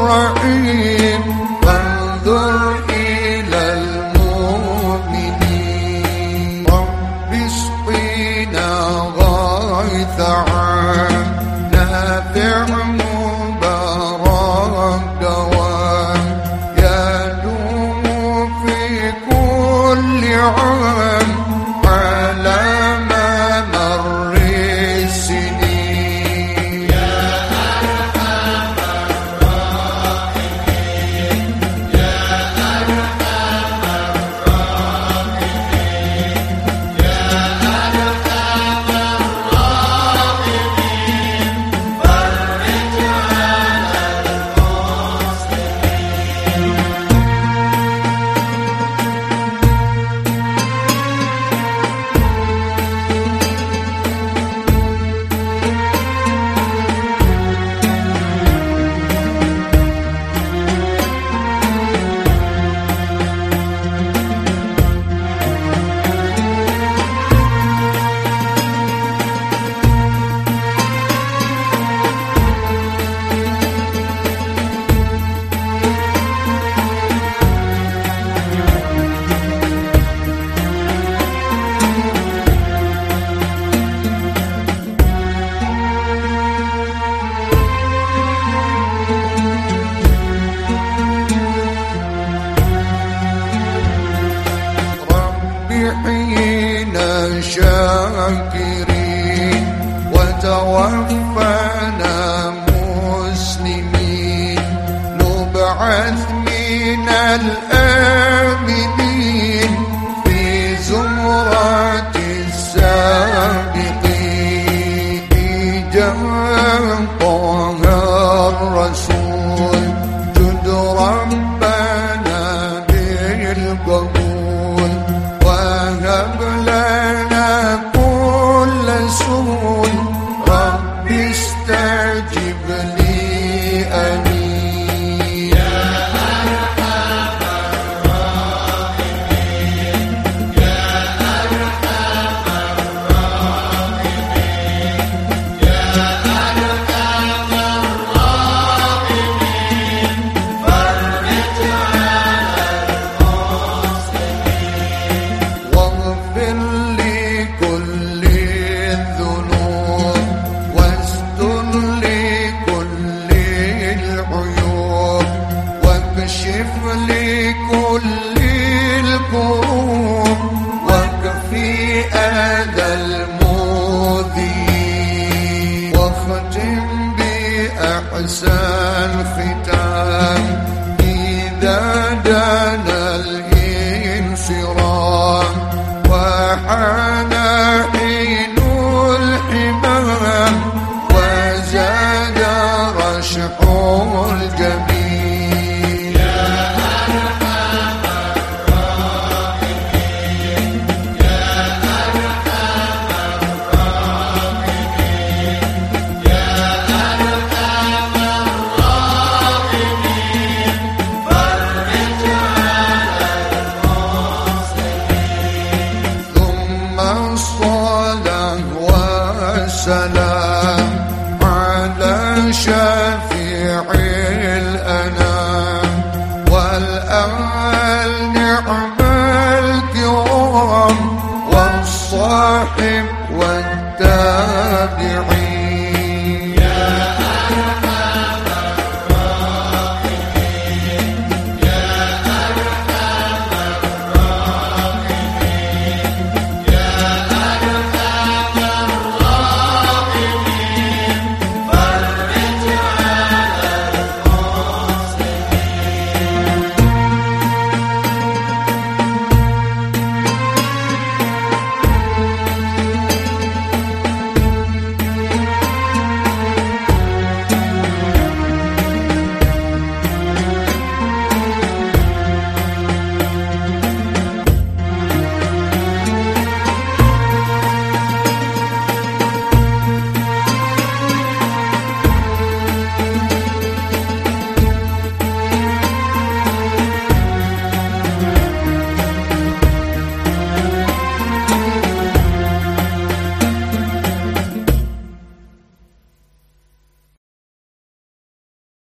run حين شاكرين وتوفنا بأحسن ختام Allah, Allah, Shafi.